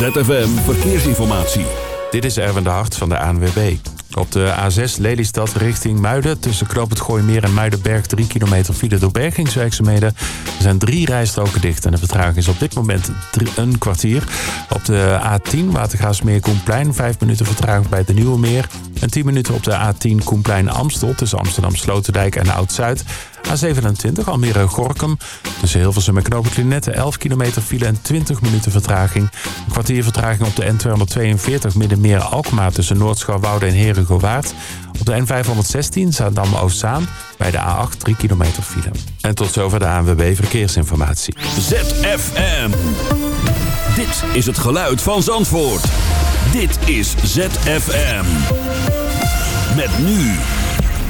ZFM Verkeersinformatie. Dit is Erwin de Hart van de ANWB. Op de A6 Lelystad richting Muiden tussen Knoop het en Muidenberg 3 kilometer file door bergingswerkzaamheden. Er zijn drie rijstroken dicht en de vertraging is op dit moment een kwartier. Op de A10 Watergaasmeer Koenplein 5 minuten vertraging bij de Nieuwe Meer. En 10 minuten op de A10 Koenplein Amstel tussen Amsterdam Sloterdijk en Oud-Zuid. A27 Almere Gorkum. Tussen Hilversum en Knoopend Lunette 11 kilometer file en 20 minuten vertraging. Een kwartier vertraging op de N242 Middenmeer Alkmaar tussen Noordschouwwoude en Herengewaard. Op de N516 Zaandam-Oostzaan bij de A8 3 kilometer file. En tot zover de ANWB Verkeersinformatie. ZFM. Dit is het geluid van Zandvoort. Dit is ZFM. Met nu.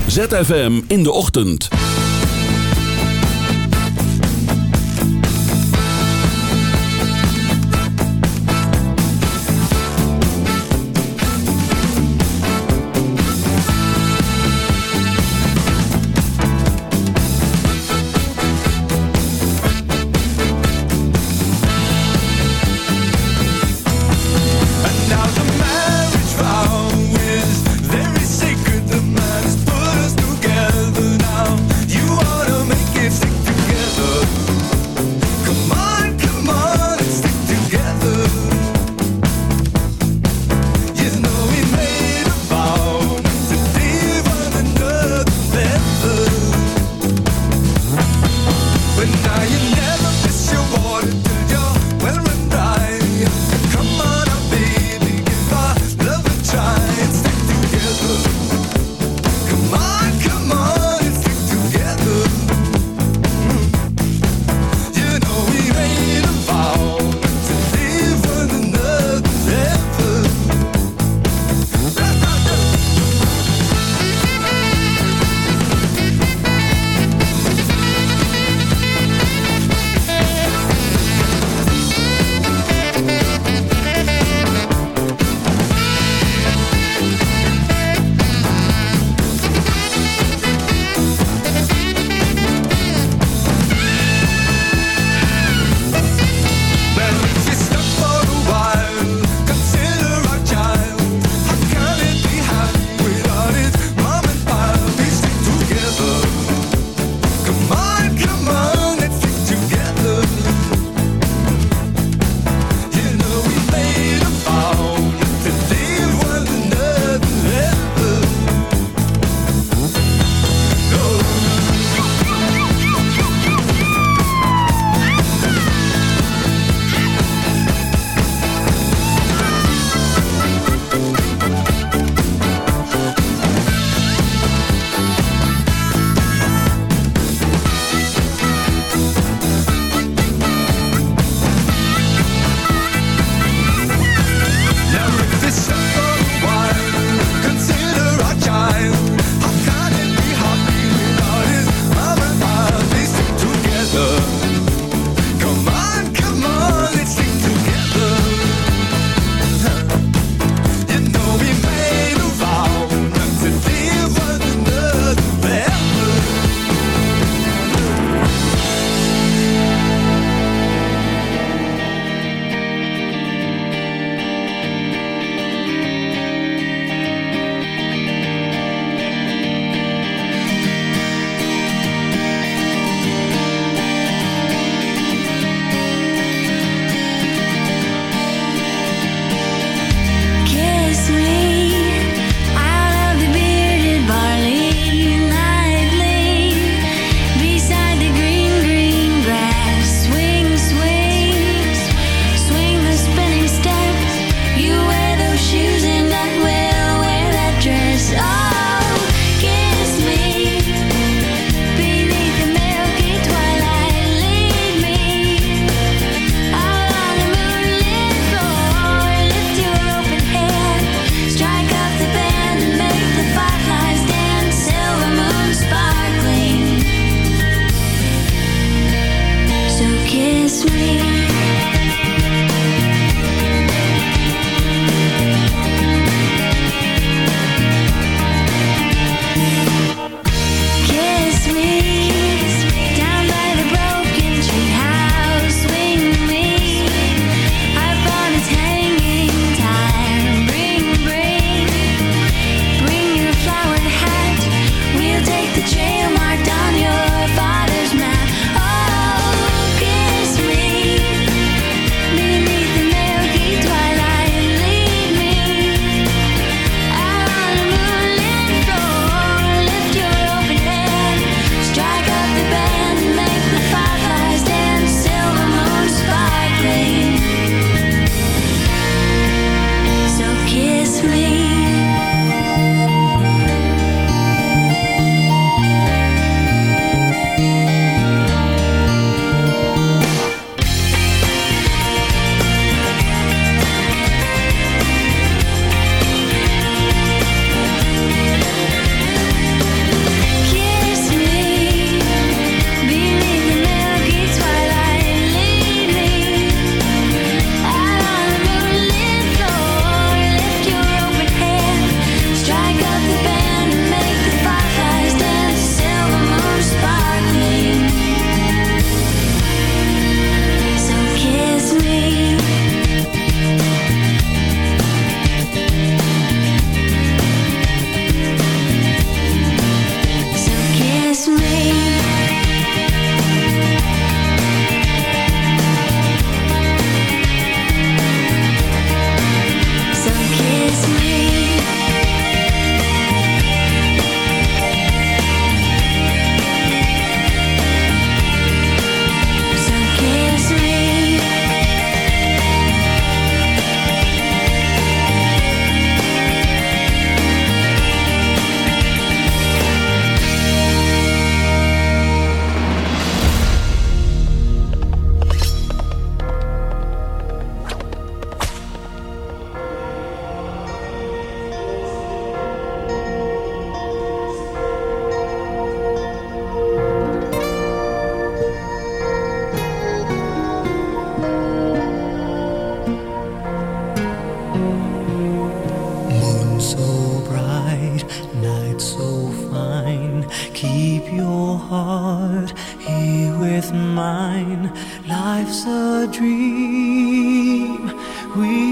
ZFM in de ochtend.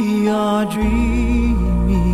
we are dreaming.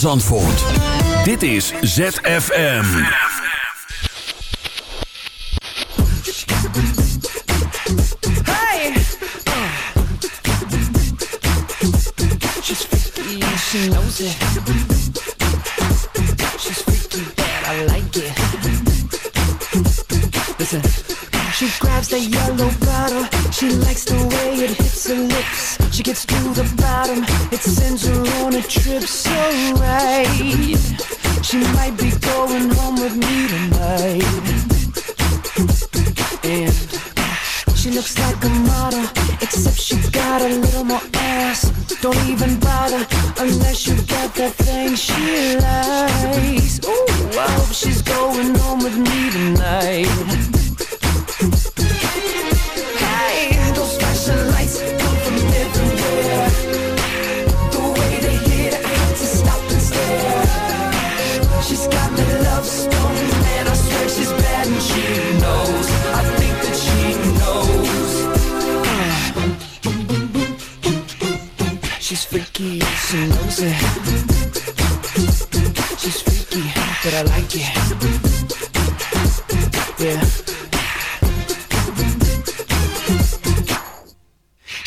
Zandvoort. Dit is ZFM. Hey! She's she knows it. She's freaky, but I like it. She grabs the yellow bottle. She likes the way it hits her lips. She gets to the bottom. It's She might be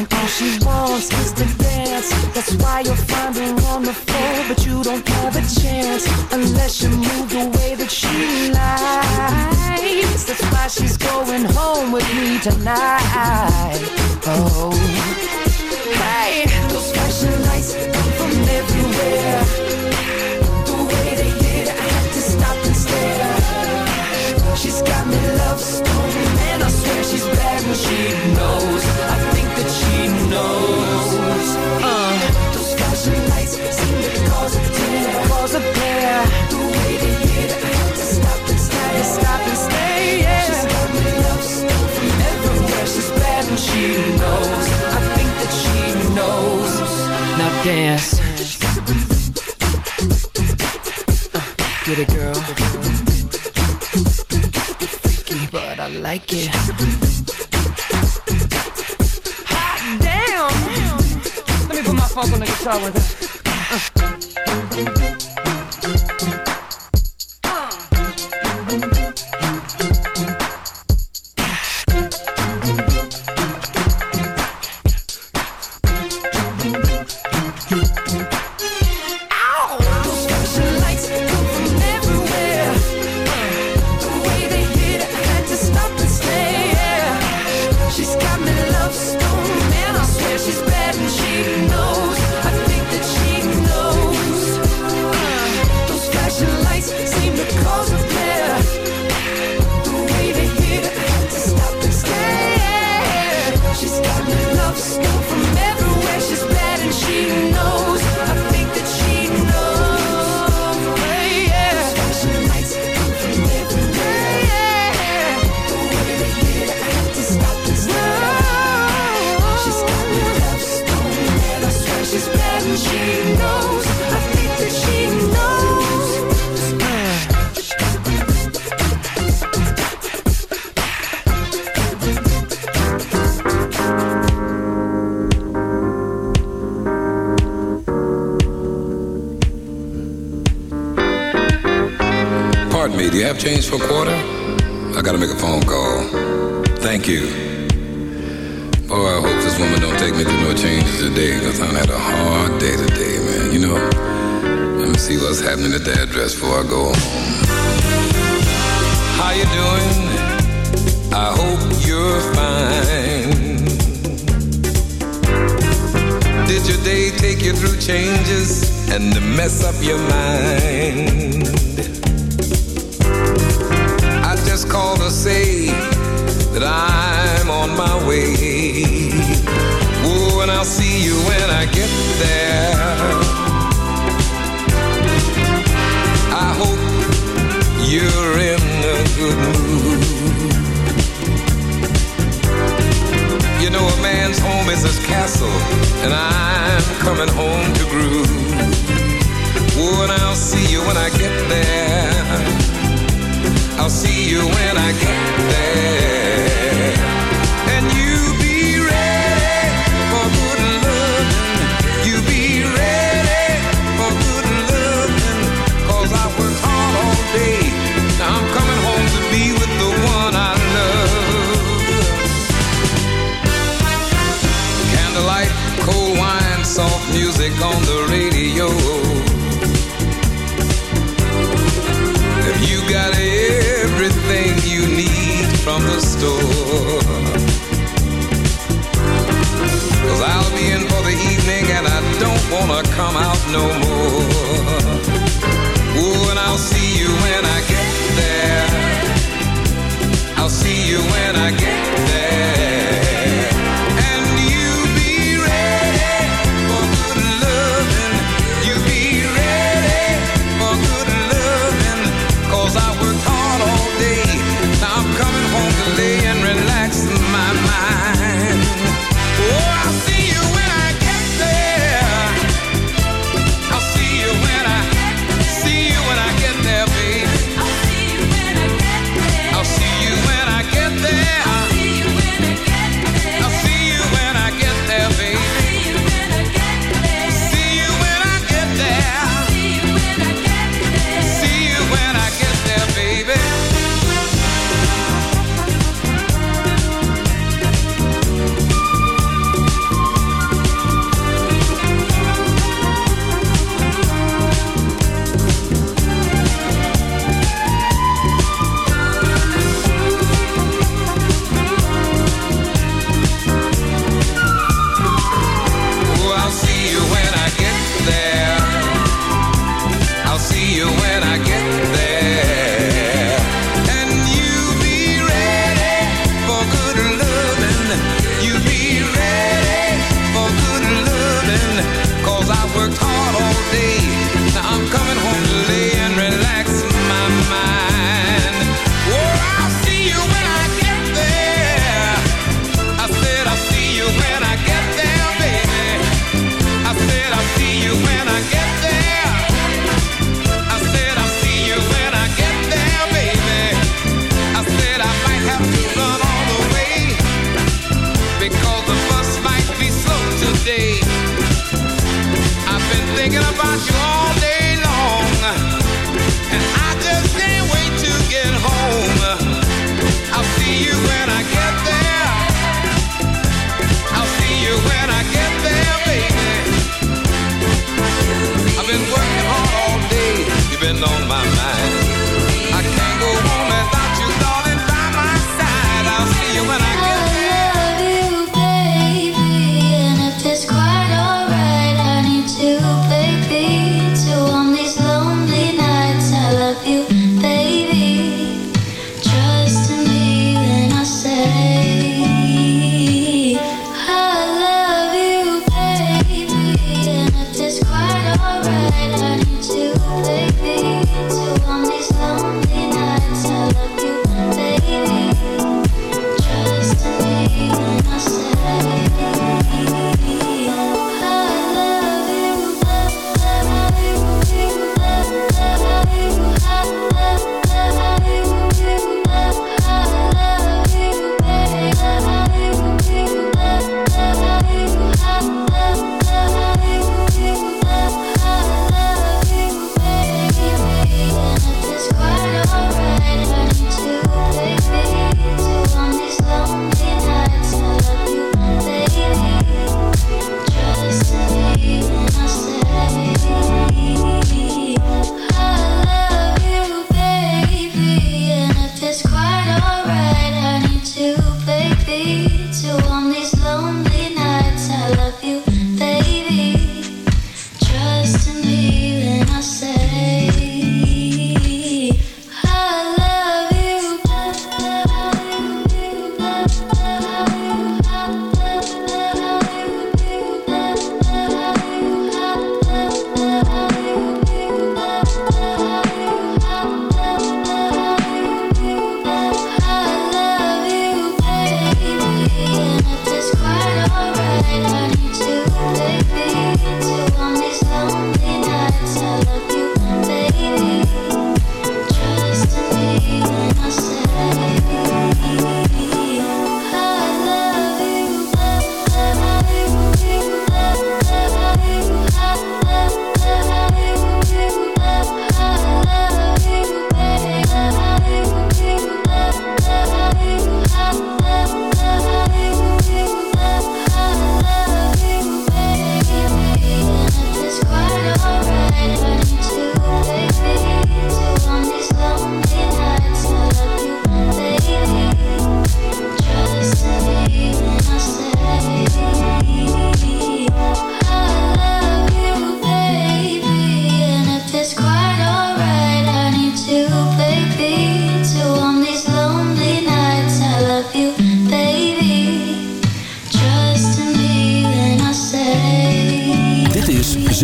And all she wants is to dance. That's why you'll find her on the floor, but you don't have a chance unless you move the way that she likes. That's why she's going home with me tonight. Oh, hey, those flashing lights come from everywhere. dance. Get a girl. Freaky, but I like it. Hot damn! Let me put my phone on the guitar with it.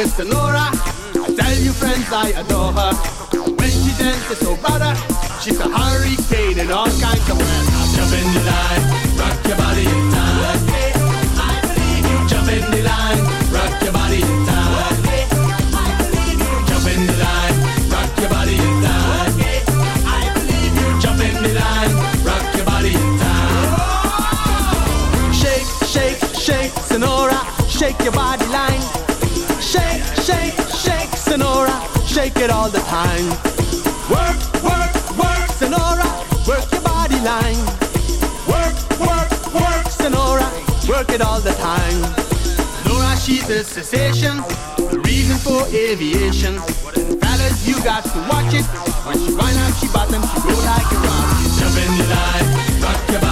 kiss to Laura. I tell you friends I adore her. When she dances so brother, she's a hurricane in all kinds of ways. Jump in the line, rock your body in time. I believe you. Jump in the line, rock your body in time. I believe you. Jump in the line, rock your body in time. I believe you. Jump in the line, rock your body in time. Oh, Shake, shake, shake, Sonora, shake your body line it all the time. Work, work, work, Sonora, work your body line. Work, work, work, Sonora, work it all the time. Nora, she's a cessation, the reason for aviation. Fellas, you got to watch it. When she run out, she bottom, she go like a rock. Jump in your life, rock your body.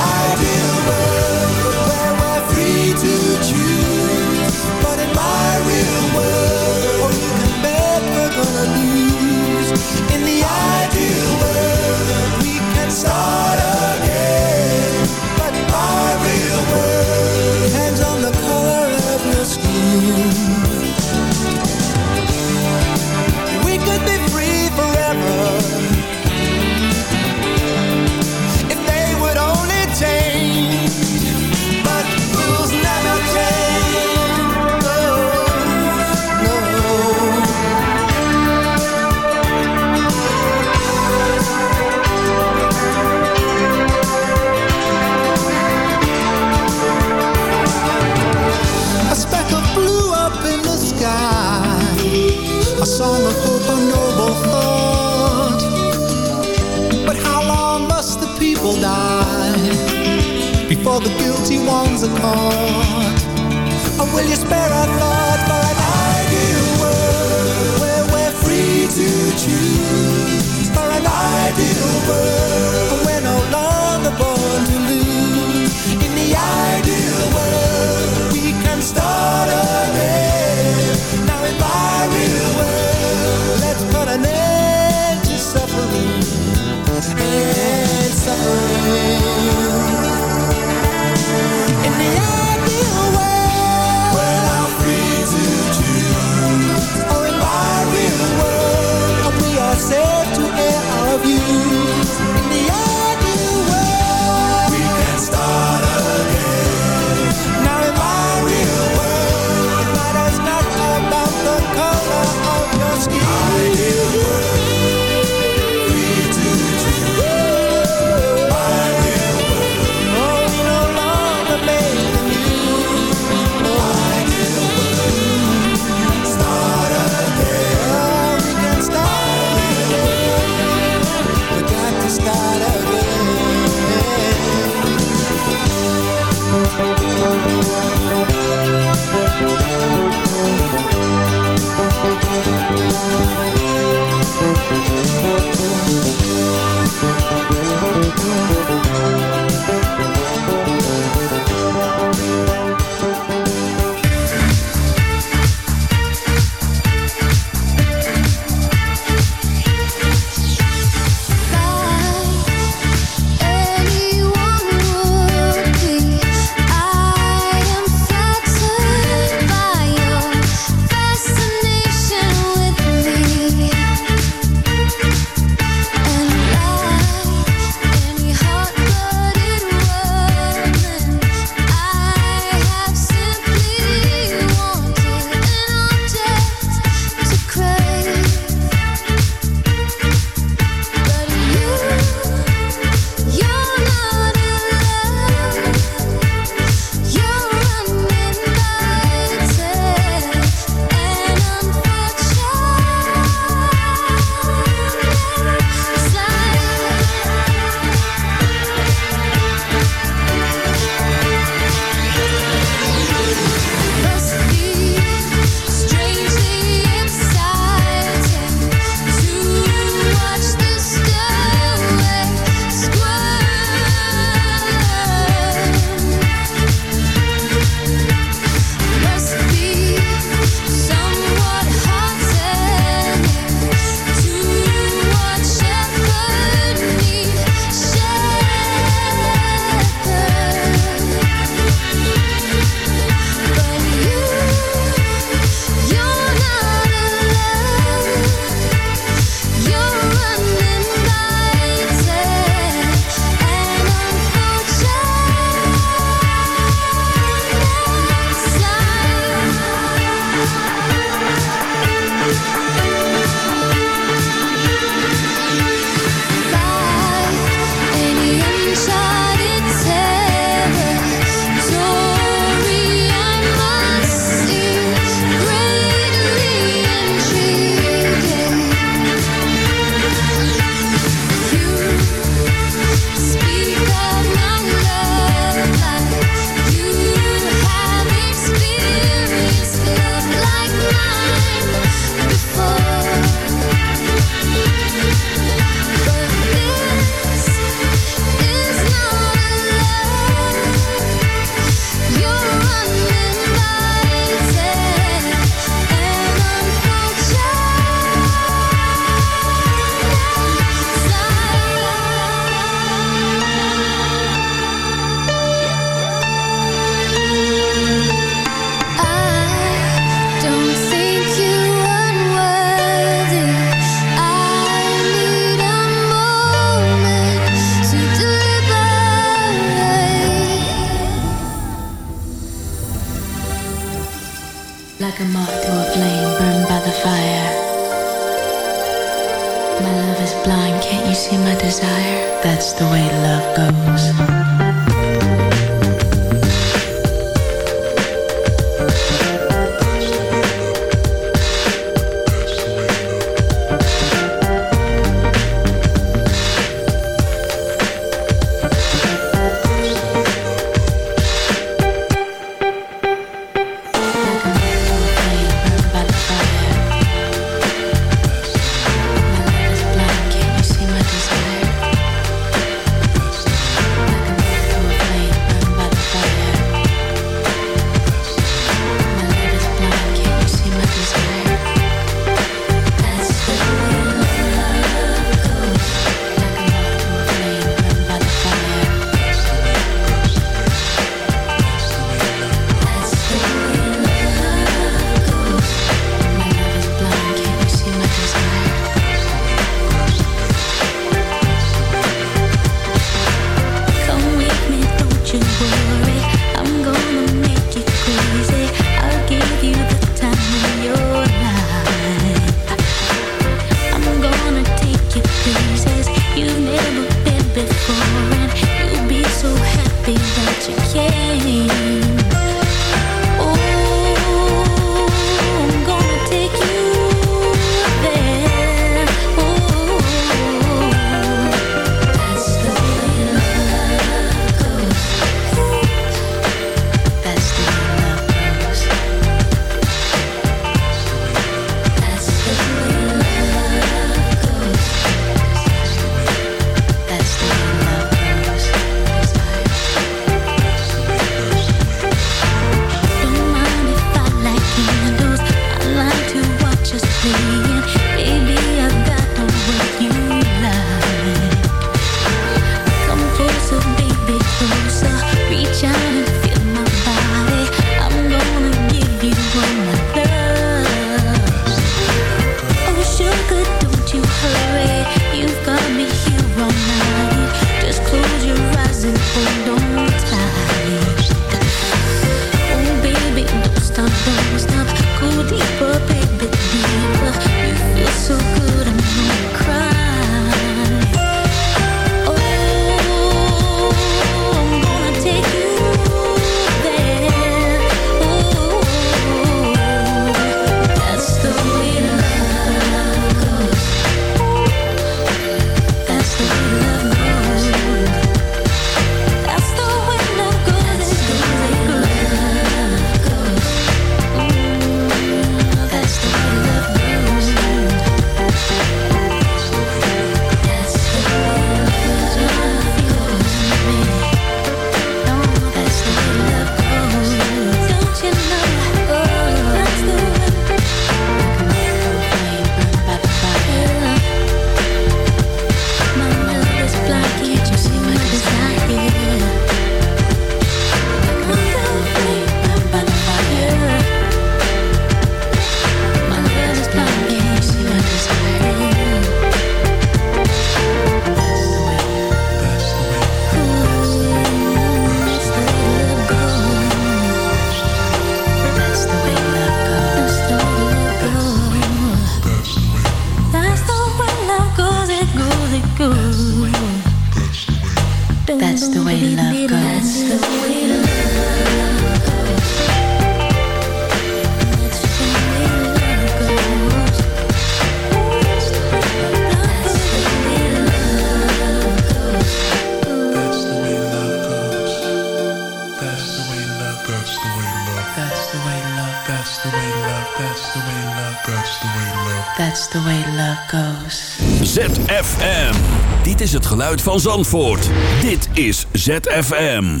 Dit is het geluid van Zandvoort. Dit is ZFM.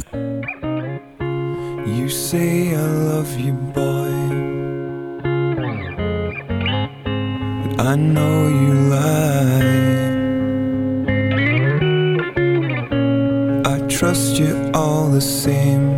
You say I love you, boy. But I know you lie. I trust you all the same.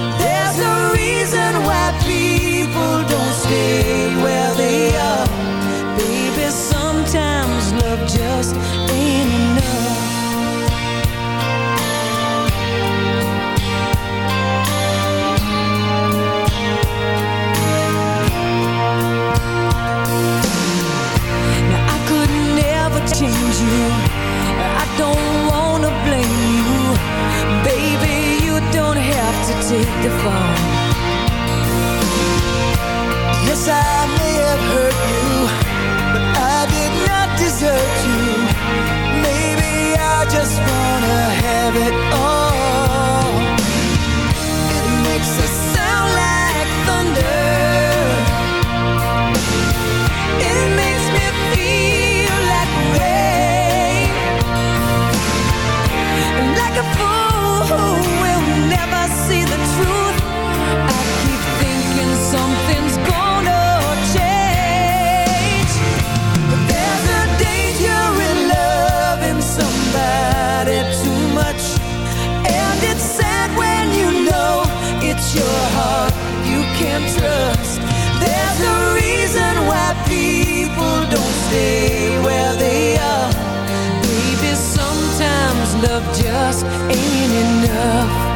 your heart you can't trust. There's a reason why people don't stay where they are. Baby, sometimes love just ain't enough.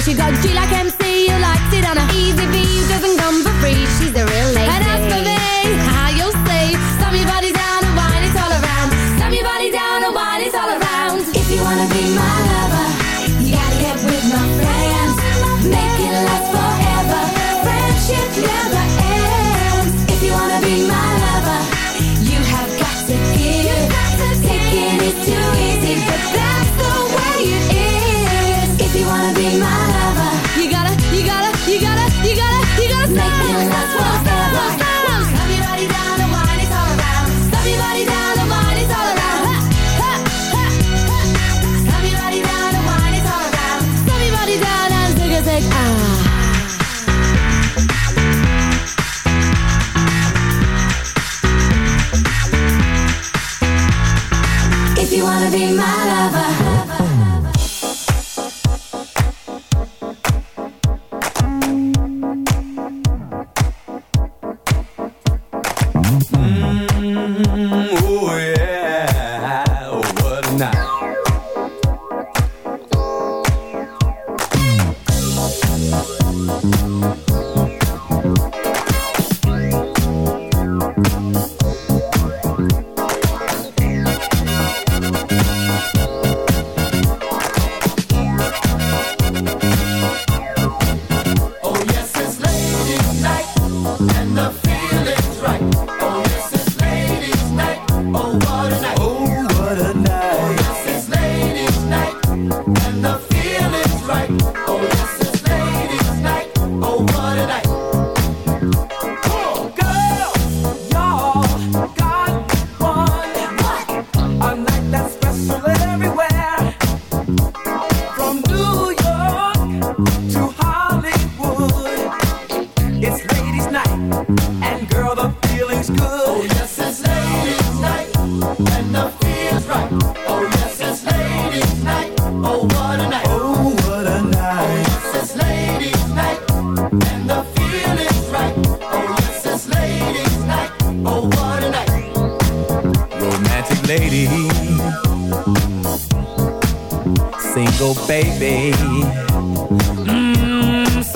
she got G like MC.